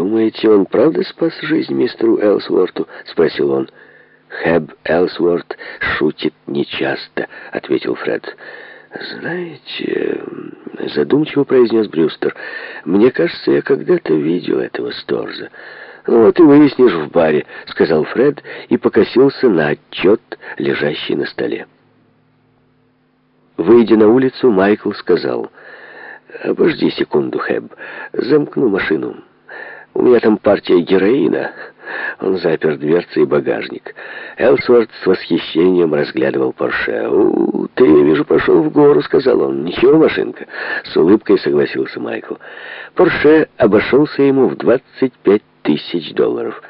«Думаете, он правда спас жизнь мистеру Элсворту?» — спросил он. «Хэб Элсворт шутит нечасто», — ответил Фред. «Знаете...» — задумчиво произнес Брюстер. «Мне кажется, я когда-то видел этого Сторза». «Ну вот и выяснишь в баре», — сказал Фред и покосился на отчет, лежащий на столе. Выйдя на улицу, Майкл сказал, «Обожди секунду, Хэб, замкну машину. У меня там партия героина». Он запер дверцы и багажник. Элсворт с восхищением разглядывал Порше. «У, ты, я вижу, пошел в гору», — сказал он. «Ничего, машинка?» С улыбкой согласился Майкл. Порше обошелся ему в 25 тысяч долларов.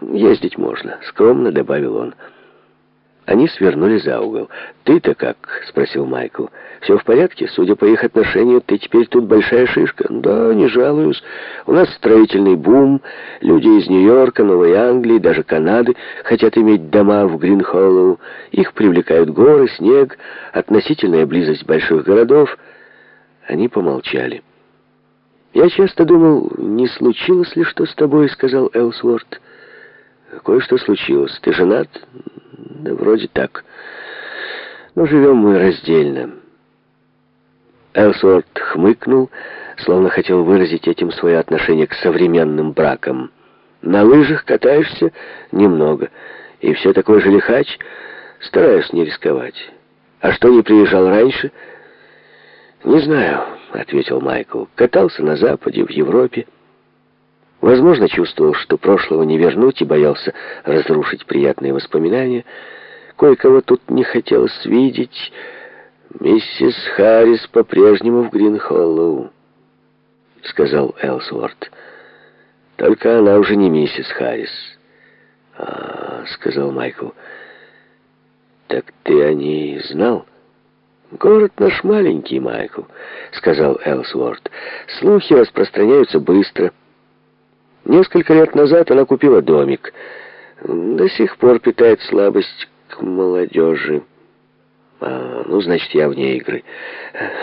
«Ездить можно», — скромно добавил он. Они свернули за угол. «Ты-то как?» — спросил Майкл. «Все в порядке? Судя по их отношению, ты теперь тут большая шишка». «Да, не жалуюсь. У нас строительный бум. Люди из Нью-Йорка, Новой Англии, даже Канады хотят иметь дома в Грин-Холлоу. Их привлекают горы, снег, относительная близость больших городов». Они помолчали. «Я часто думал, не случилось ли что с тобой?» — сказал Элсворт. «Кое-что случилось. Ты женат?» Да вроде так. Но живем мы раздельно. Элсворт хмыкнул, словно хотел выразить этим свое отношение к современным бракам. На лыжах катаешься немного, и все такой же лихач, стараюсь не рисковать. А что не приезжал раньше? Не знаю, ответил Майкл. Катался на Западе, в Европе. Возможно, чувствовал, что прошлого не вернуть и боялся разрушить приятные воспоминания. Кое-кого тут не хотелось видеть. «Миссис Харрис по-прежнему в Гринхоллоу», — сказал Элсворт. «Только она уже не миссис Харрис». «А, — сказал Майкл, — так ты о ней знал?» «Город наш маленький, Майкл», — сказал Элсворт. «Слухи распространяются быстро». Несколько лет назад она купила домик. До сих пор питает слабость к молодежи. А, ну, значит, я вне игры.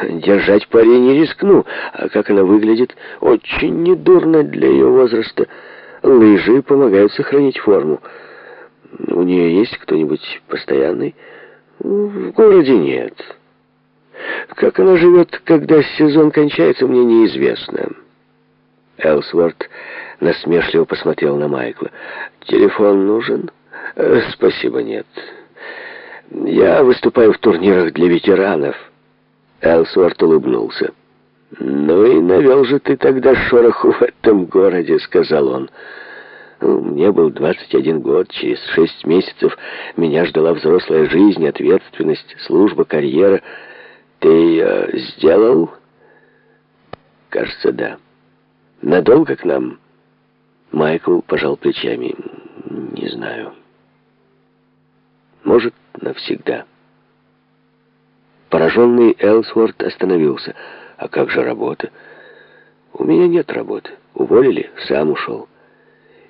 Держать пари не рискну. А как она выглядит? Очень недурно для ее возраста. Лыжи помогают сохранить форму. У нее есть кто-нибудь постоянный? В городе нет. Как она живет, когда сезон кончается, мне неизвестно. Элсворт насмешливо посмотрел на Майкла. «Телефон нужен?» э, «Спасибо, нет. Я выступаю в турнирах для ветеранов». Элсворт улыбнулся. «Ну и навел же ты тогда шороху в этом городе», — сказал он. «Мне был 21 год, через шесть месяцев меня ждала взрослая жизнь, ответственность, служба, карьера. Ты э, сделал?» «Кажется, да». Надолго к нам?» Майкл пожал плечами. «Не знаю. Может, навсегда». Пораженный Элсворт остановился. «А как же работа?» «У меня нет работы. Уволили, сам ушел.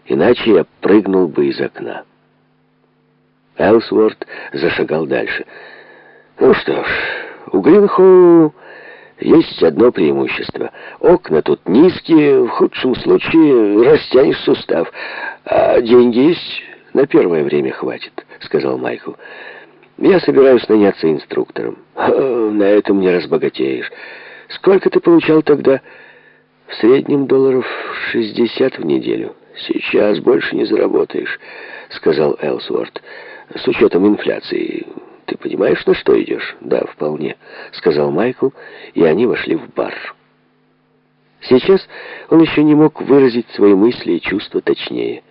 Иначе я прыгнул бы из окна». Элсворт зашагал дальше. «Ну что ж, у Гринхоу есть одно преимущество. Окна тут низкие, в худшем случае растянешь сустав. А деньги есть, на первое время хватит, сказал Майкл. Я собираюсь наняться инструктором. На этом не разбогатеешь. Сколько ты получал тогда? В среднем долларов 60 в неделю. Сейчас больше не заработаешь, сказал Элсворт. С учетом инфляции «Ты понимаешь, на что идешь?» «Да, вполне», — сказал Майкл, и они вошли в бар. Сейчас он еще не мог выразить свои мысли и чувства точнее.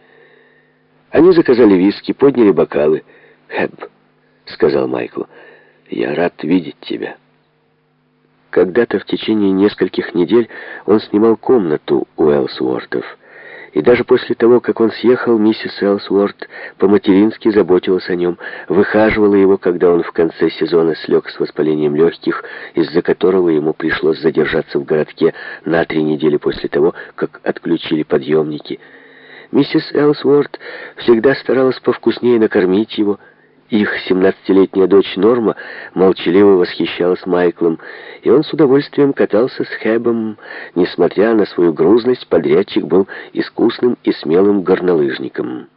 Они заказали виски, подняли бокалы. «Хэб», — сказал Майкл, — «я рад видеть тебя». Когда-то в течение нескольких недель он снимал комнату у Элсуортов — и даже после того, как он съехал, миссис Элсворт по-матерински заботилась о нем, выхаживала его, когда он в конце сезона слег с воспалением легких, из-за которого ему пришлось задержаться в городке на три недели после того, как отключили подъемники. Миссис Элсворт всегда старалась повкуснее накормить его, Их семнадцатилетняя дочь Норма молчаливо восхищалась Майклом, и он с удовольствием катался с Хэбом. Несмотря на свою грузность, подрядчик был искусным и смелым горнолыжником.